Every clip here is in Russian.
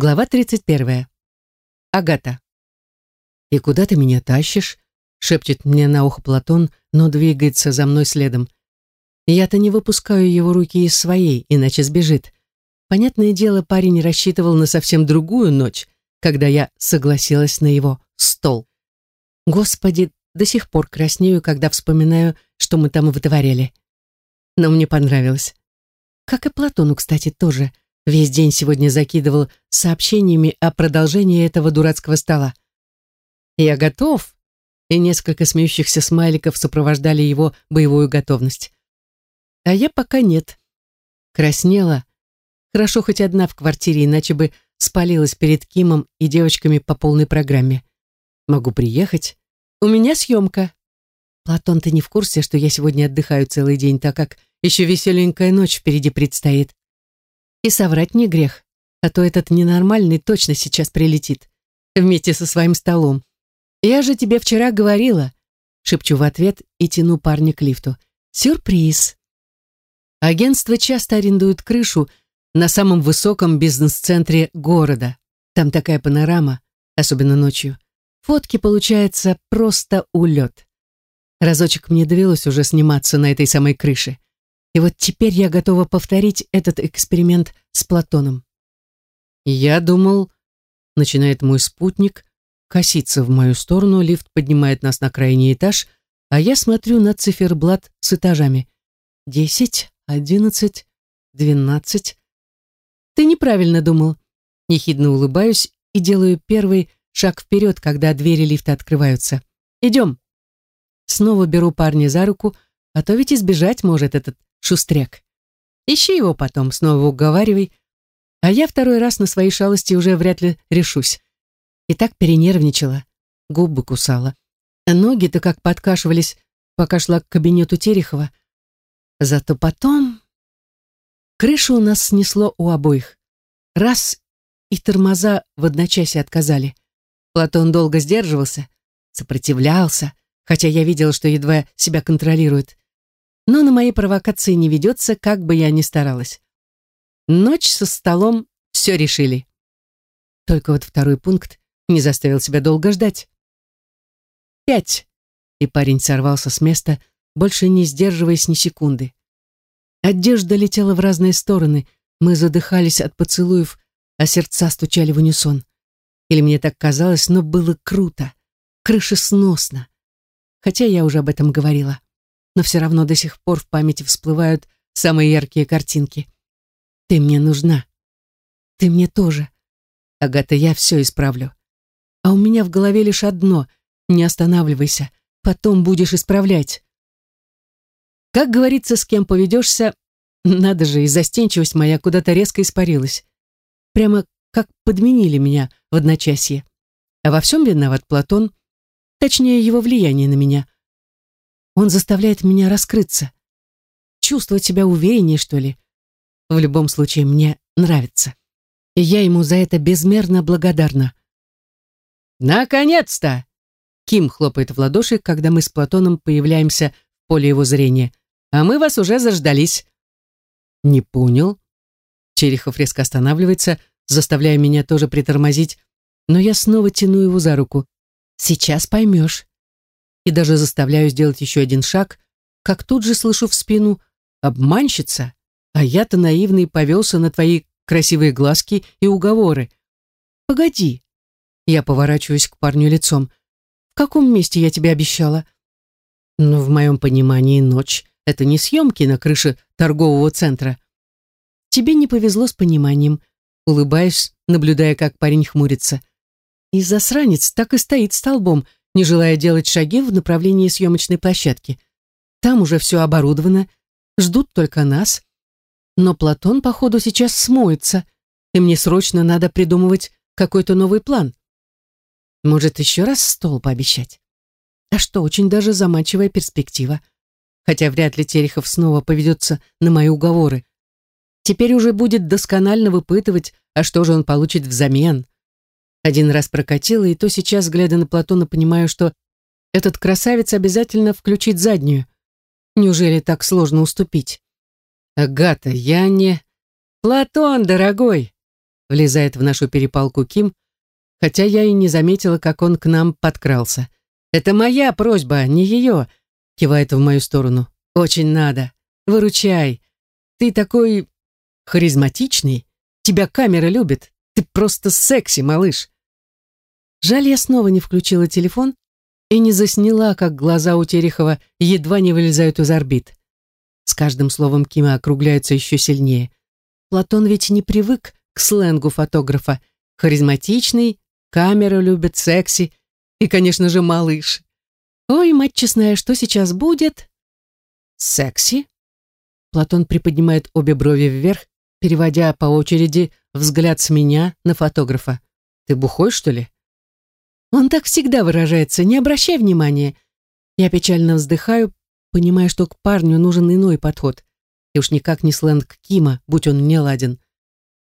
Глава 31. Агата. «И куда ты меня тащишь?» — шепчет мне на ухо Платон, но двигается за мной следом. Я-то не выпускаю его руки из своей, иначе сбежит. Понятное дело, парень рассчитывал на совсем другую ночь, когда я согласилась на его стол. Господи, до сих пор краснею, когда вспоминаю, что мы там вытворяли. Но мне понравилось. Как и Платону, кстати, тоже — Весь день сегодня закидывал сообщениями о продолжении этого дурацкого стола. «Я готов!» И несколько смеющихся смайликов сопровождали его боевую готовность. А я пока нет. Краснела. Хорошо хоть одна в квартире, иначе бы спалилась перед Кимом и девочками по полной программе. Могу приехать. У меня съемка. Платон, ты не в курсе, что я сегодня отдыхаю целый день, так как еще веселенькая ночь впереди предстоит. И соврать не грех, а то этот ненормальный точно сейчас прилетит. Вместе со своим столом. Я же тебе вчера говорила, шепчу в ответ и тяну парня к лифту. Сюрприз. Агентство часто арендует крышу на самом высоком бизнес-центре города. Там такая панорама, особенно ночью. Фотки получается просто улет. Разочек мне довелось уже сниматься на этой самой крыше. И вот теперь я готова повторить этот эксперимент с Платоном. Я думал, начинает мой спутник, коситься в мою сторону, лифт поднимает нас на крайний этаж, а я смотрю на циферблат с этажами. Десять, одиннадцать, двенадцать. Ты неправильно думал. Нехидно улыбаюсь и делаю первый шаг вперед, когда двери лифта открываются. Идем. Снова беру парня за руку, а то ведь избежать может этот шустряк. Ищи его потом, снова уговаривай. А я второй раз на свои шалости уже вряд ли решусь. И так перенервничала, губы кусала. А ноги-то как подкашивались, пока шла к кабинету Терехова. Зато потом... Крышу у нас снесло у обоих. Раз, и тормоза в одночасье отказали. Платон долго сдерживался, сопротивлялся, хотя я видела, что едва себя контролирует но на мои провокации не ведется, как бы я ни старалась. Ночь со столом все решили. Только вот второй пункт не заставил себя долго ждать. Пять. И парень сорвался с места, больше не сдерживаясь ни секунды. Одежда летела в разные стороны, мы задыхались от поцелуев, а сердца стучали в унисон. Или мне так казалось, но было круто, крышесносно. Хотя я уже об этом говорила но все равно до сих пор в памяти всплывают самые яркие картинки. Ты мне нужна. Ты мне тоже. Агата, я все исправлю. А у меня в голове лишь одно — не останавливайся, потом будешь исправлять. Как говорится, с кем поведешься, надо же, и застенчивость моя куда-то резко испарилась. Прямо как подменили меня в одночасье. А во всем виноват Платон, точнее, его влияние на меня — он заставляет меня раскрыться. Чувствовать себя увереннее, что ли. В любом случае, мне нравится. И я ему за это безмерно благодарна. «Наконец-то!» Ким хлопает в ладоши, когда мы с Платоном появляемся в поле его зрения. «А мы вас уже заждались». «Не понял». Черехов резко останавливается, заставляя меня тоже притормозить, но я снова тяну его за руку. «Сейчас поймешь» и даже заставляю сделать еще один шаг, как тут же слышу в спину «Обманщица, а я-то наивный повелся на твои красивые глазки и уговоры. Погоди». Я поворачиваюсь к парню лицом. «В каком месте я тебе обещала?» «Ну, в моем понимании, ночь — это не съемки на крыше торгового центра». «Тебе не повезло с пониманием», улыбаюсь, наблюдая, как парень хмурится. И засранец так и стоит столбом, не желая делать шаги в направлении съемочной площадки. Там уже все оборудовано, ждут только нас. Но Платон, походу, сейчас смоется, и мне срочно надо придумывать какой-то новый план. Может, еще раз стол пообещать? А что, очень даже заманчивая перспектива. Хотя вряд ли Терехов снова поведется на мои уговоры. Теперь уже будет досконально выпытывать, а что же он получит взамен. Один раз прокатила, и то сейчас, глядя на Платона, понимаю, что этот красавец обязательно включит заднюю. Неужели так сложно уступить? Агата, я не... Платон, дорогой! влезает в нашу перепалку Ким, хотя я и не заметила, как он к нам подкрался. «Это моя просьба, не ее», — кивает в мою сторону. «Очень надо. Выручай. Ты такой харизматичный. Тебя камера любит. Ты просто секси, малыш». Жаль, я снова не включила телефон и не засняла, как глаза у Терехова едва не вылезают из орбит. С каждым словом Кима округляются еще сильнее. Платон ведь не привык к сленгу фотографа. Харизматичный, камеру любит, секси и, конечно же, малыш. Ой, мать честная, что сейчас будет? Секси? Платон приподнимает обе брови вверх, переводя по очереди взгляд с меня на фотографа. Ты бухой, что ли? Он так всегда выражается, не обращай внимания. Я печально вздыхаю, понимая, что к парню нужен иной подход. И уж никак не сленг Кима, будь он не ладен.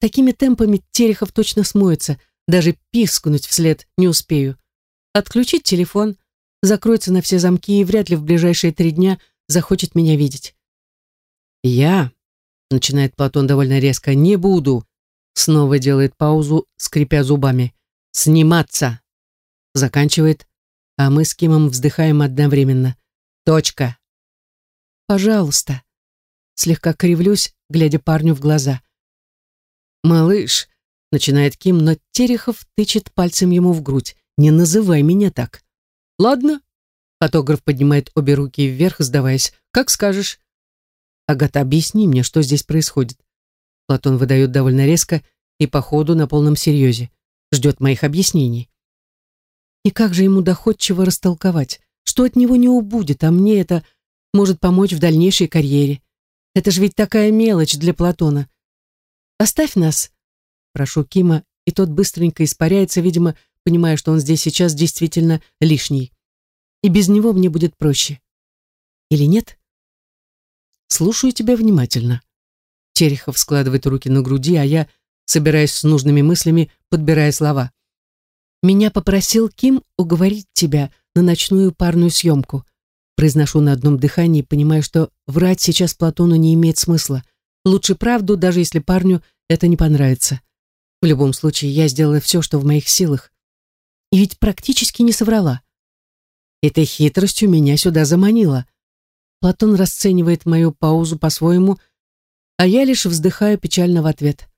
Такими темпами Терехов точно смоется, даже пискнуть вслед не успею. Отключить телефон, закроется на все замки и вряд ли в ближайшие три дня захочет меня видеть. «Я», — начинает Платон довольно резко, — «не буду», снова делает паузу, скрипя зубами. «Сниматься!» Заканчивает, а мы с Кимом вздыхаем одновременно. Точка. Пожалуйста. Слегка кривлюсь, глядя парню в глаза. Малыш, начинает Ким, но Терехов тычет пальцем ему в грудь. Не называй меня так. Ладно. Фотограф поднимает обе руки вверх, сдаваясь. Как скажешь. Агата, объясни мне, что здесь происходит. Платон выдает довольно резко и по ходу на полном серьезе. Ждет моих объяснений. И как же ему доходчиво растолковать, что от него не убудет, а мне это может помочь в дальнейшей карьере. Это же ведь такая мелочь для Платона. Оставь нас, прошу Кима, и тот быстренько испаряется, видимо, понимая, что он здесь сейчас действительно лишний. И без него мне будет проще. Или нет? Слушаю тебя внимательно. Терехов складывает руки на груди, а я, собираясь с нужными мыслями, подбирая слова. Меня попросил Ким уговорить тебя на ночную парную съемку. Произношу на одном дыхании, понимая, что врать сейчас Платону не имеет смысла. Лучше правду, даже если парню это не понравится. В любом случае, я сделала все, что в моих силах. И ведь практически не соврала. Этой хитростью меня сюда заманила. Платон расценивает мою паузу по-своему, а я лишь вздыхаю печально в ответ.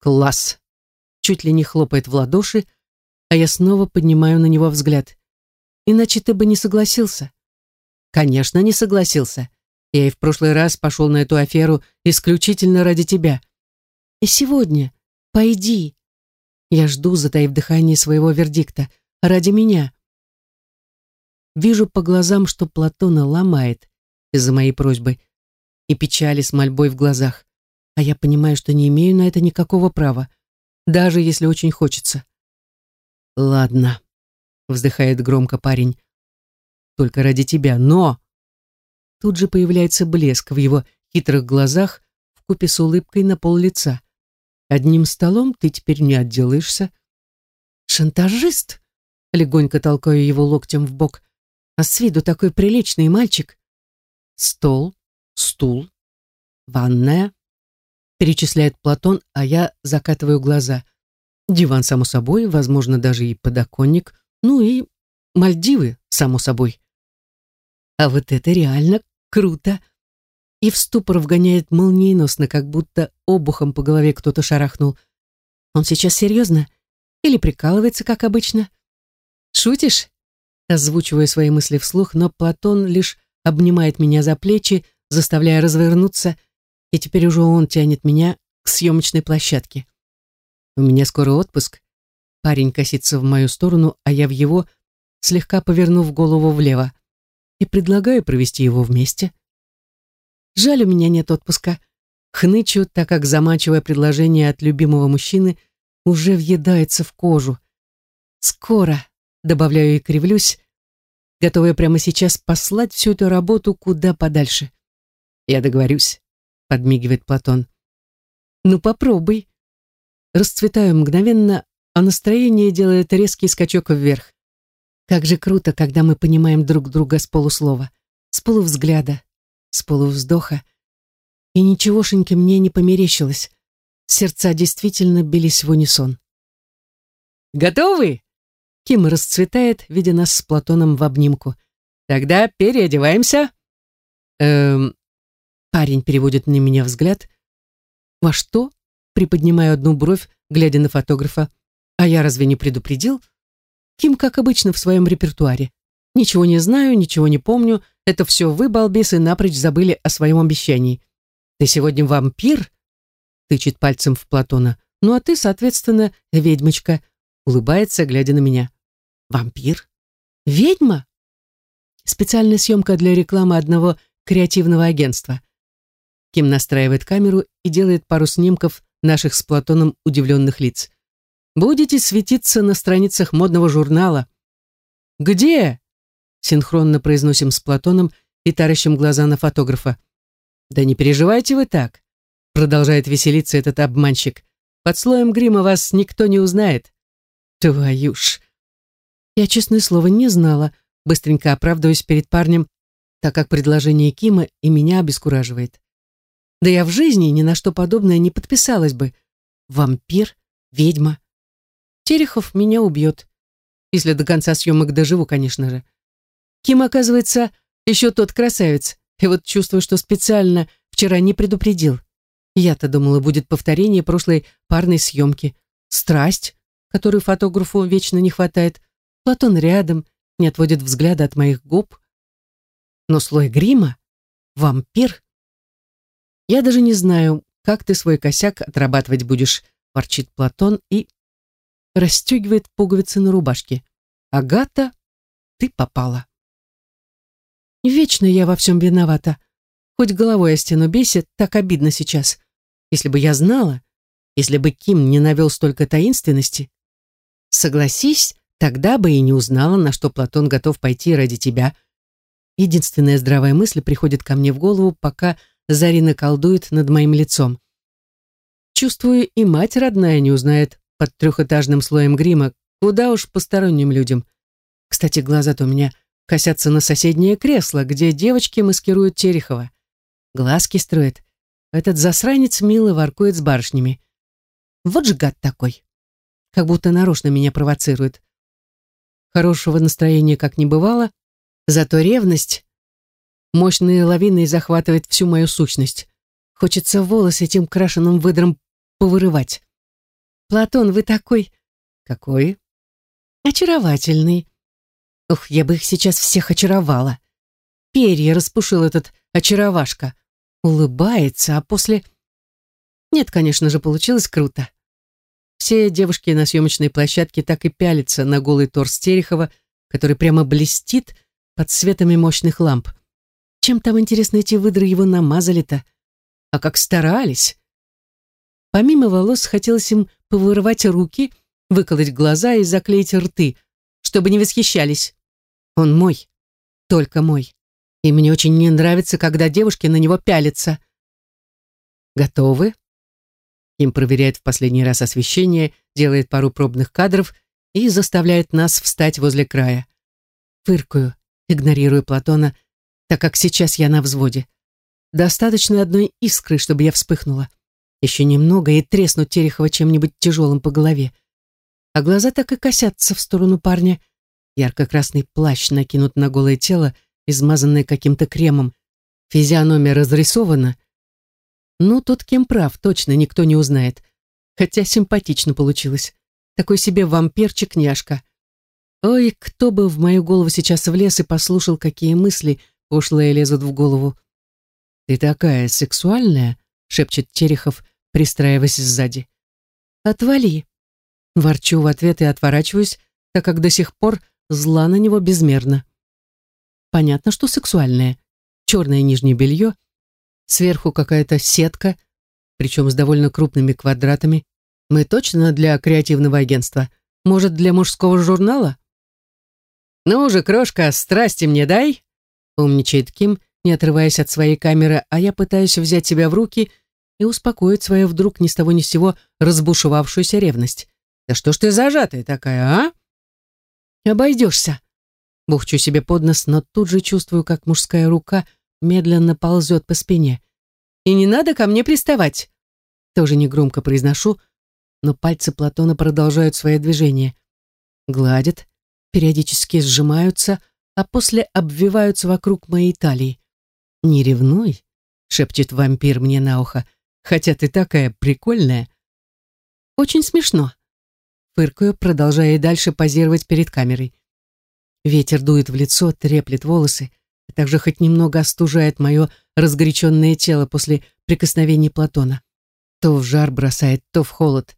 «Класс!» Чуть ли не хлопает в ладоши, а я снова поднимаю на него взгляд. Иначе ты бы не согласился. Конечно, не согласился. Я и в прошлый раз пошел на эту аферу исключительно ради тебя. И сегодня пойди. Я жду, затаив дыхание своего вердикта. Ради меня. Вижу по глазам, что Платона ломает из-за моей просьбы и печали с мольбой в глазах. А я понимаю, что не имею на это никакого права, даже если очень хочется. «Ладно», — вздыхает громко парень. «Только ради тебя, но...» Тут же появляется блеск в его хитрых глазах вкупе с улыбкой на пол лица. «Одним столом ты теперь не отделаешься». «Шантажист?» — легонько толкаю его локтем в бок. «А с виду такой приличный мальчик». «Стол, стул, ванная», — перечисляет Платон, а я закатываю глаза — Диван, само собой, возможно, даже и подоконник, ну и Мальдивы, само собой. А вот это реально круто. И в ступор вгоняет молниеносно, как будто обухом по голове кто-то шарахнул. Он сейчас серьезно? Или прикалывается, как обычно? Шутишь? Озвучиваю свои мысли вслух, но Платон лишь обнимает меня за плечи, заставляя развернуться, и теперь уже он тянет меня к съемочной площадке. У меня скоро отпуск. Парень косится в мою сторону, а я в его, слегка повернув голову влево. И предлагаю провести его вместе. Жаль, у меня нет отпуска. Хнычу, так как заманчивое предложение от любимого мужчины уже въедается в кожу. Скоро, добавляю и кривлюсь, готовая прямо сейчас послать всю эту работу куда подальше. Я договорюсь, подмигивает Платон. Ну попробуй, расцветаю мгновенно, а настроение делает резкий скачок вверх. Как же круто, когда мы понимаем друг друга с полуслова, с полувзгляда, с полувздоха. И ничегошеньки мне не померещилось. Сердца действительно бились в унисон. «Готовы?» Ким расцветает, видя нас с Платоном в обнимку. «Тогда переодеваемся». «Эм...» Парень переводит на меня взгляд. «Во что?» Приподнимаю одну бровь, глядя на фотографа. «А я разве не предупредил?» Ким, как обычно, в своем репертуаре. «Ничего не знаю, ничего не помню. Это все вы, балбесы, напрочь забыли о своем обещании. Ты сегодня вампир?» Тычет пальцем в Платона. «Ну а ты, соответственно, ведьмочка». Улыбается, глядя на меня. «Вампир? Ведьма?» Специальная съемка для рекламы одного креативного агентства. Ким настраивает камеру и делает пару снимков наших с Платоном удивленных лиц. «Будете светиться на страницах модного журнала». «Где?» Синхронно произносим с Платоном и таращим глаза на фотографа. «Да не переживайте вы так», продолжает веселиться этот обманщик. «Под слоем грима вас никто не узнает». «Твою ж!» Я, честное слово, не знала, быстренько оправдываясь перед парнем, так как предложение Кима и меня обескураживает. Да я в жизни ни на что подобное не подписалась бы. Вампир, ведьма. Терехов меня убьет. Если до конца съемок доживу, конечно же. Ким, оказывается, еще тот красавец. И вот чувствую, что специально вчера не предупредил. Я-то думала, будет повторение прошлой парной съемки. Страсть, которой фотографу вечно не хватает. Платон рядом, не отводит взгляда от моих губ. Но слой грима? Вампир? Я даже не знаю, как ты свой косяк отрабатывать будешь, ворчит Платон и расстегивает пуговицы на рубашке. Агата, ты попала. Вечно я во всем виновата. Хоть головой о стену бесит, так обидно сейчас. Если бы я знала, если бы Ким не навел столько таинственности. Согласись, Тогда бы и не узнала, на что Платон готов пойти ради тебя. Единственная здравая мысль приходит ко мне в голову, пока Зарина колдует над моим лицом. Чувствую, и мать родная не узнает под трехэтажным слоем грима, куда уж посторонним людям. Кстати, глаза-то у меня косятся на соседнее кресло, где девочки маскируют Терехова. Глазки строят. Этот засранец мило воркует с барышнями. Вот же гад такой. Как будто нарочно меня провоцирует. Хорошего настроения как не бывало, зато ревность мощной лавиной захватывает всю мою сущность. Хочется волосы этим крашеным выдром повырывать. «Платон, вы такой...» «Какой?» «Очаровательный». Ух, я бы их сейчас всех очаровала. Перья распушил этот очаровашка. Улыбается, а после... Нет, конечно же, получилось круто. Все девушки на съемочной площадке так и пялятся на голый торс Терехова, который прямо блестит под светами мощных ламп. Чем там, интересно, эти выдры его намазали-то? А как старались! Помимо волос, хотелось им повырывать руки, выколоть глаза и заклеить рты, чтобы не восхищались. Он мой, только мой. И мне очень не нравится, когда девушки на него пялятся. «Готовы?» Им проверяет в последний раз освещение, делает пару пробных кадров и заставляет нас встать возле края. Фыркаю, игнорируя Платона, так как сейчас я на взводе. Достаточно одной искры, чтобы я вспыхнула. Еще немного и треснуть Терехова чем-нибудь тяжелым по голове. А глаза так и косятся в сторону парня. Ярко-красный плащ накинут на голое тело, измазанное каким-то кремом. Физиономия разрисована, ну, тут кем прав, точно никто не узнает. Хотя симпатично получилось. Такой себе вампирчик-няшка. Ой, кто бы в мою голову сейчас влез и послушал, какие мысли пошлые лезут в голову. «Ты такая сексуальная», — шепчет Терехов, пристраиваясь сзади. «Отвали». Ворчу в ответ и отворачиваюсь, так как до сих пор зла на него безмерно. Понятно, что сексуальное. Черное нижнее белье — Сверху какая-то сетка, причем с довольно крупными квадратами. Мы точно для креативного агентства? Может, для мужского журнала? «Ну же, крошка, страсти мне дай!» Умничает Ким, не отрываясь от своей камеры, а я пытаюсь взять себя в руки и успокоить свою вдруг ни с того ни с сего разбушевавшуюся ревность. «Да что ж ты зажатая такая, а?» «Обойдешься!» Бухчу себе под нос, но тут же чувствую, как мужская рука медленно ползет по спине. «И не надо ко мне приставать. Тоже негромко произношу, но пальцы Платона продолжают свои движения. Гладят, периодически сжимаются, а после обвиваются вокруг моей талии. «Не ревнуй», — шепчет вампир мне на ухо, «хотя ты такая прикольная». «Очень смешно», — фыркаю, продолжая дальше позировать перед камерой. Ветер дует в лицо, треплет волосы, а также хоть немного остужает мое разгоряченное тело после прикосновений Платона. То в жар бросает, то в холод.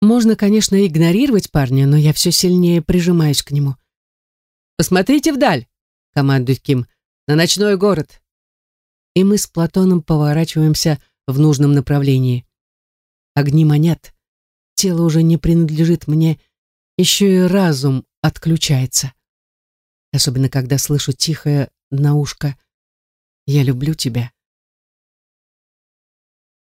Можно, конечно, игнорировать парня, но я все сильнее прижимаюсь к нему. «Посмотрите вдаль!» — командует Ким. «На ночной город!» И мы с Платоном поворачиваемся в нужном направлении. Огни манят. Тело уже не принадлежит мне, еще и разум отключается. Особенно, когда слышу тихое на ушко «Я люблю тебя».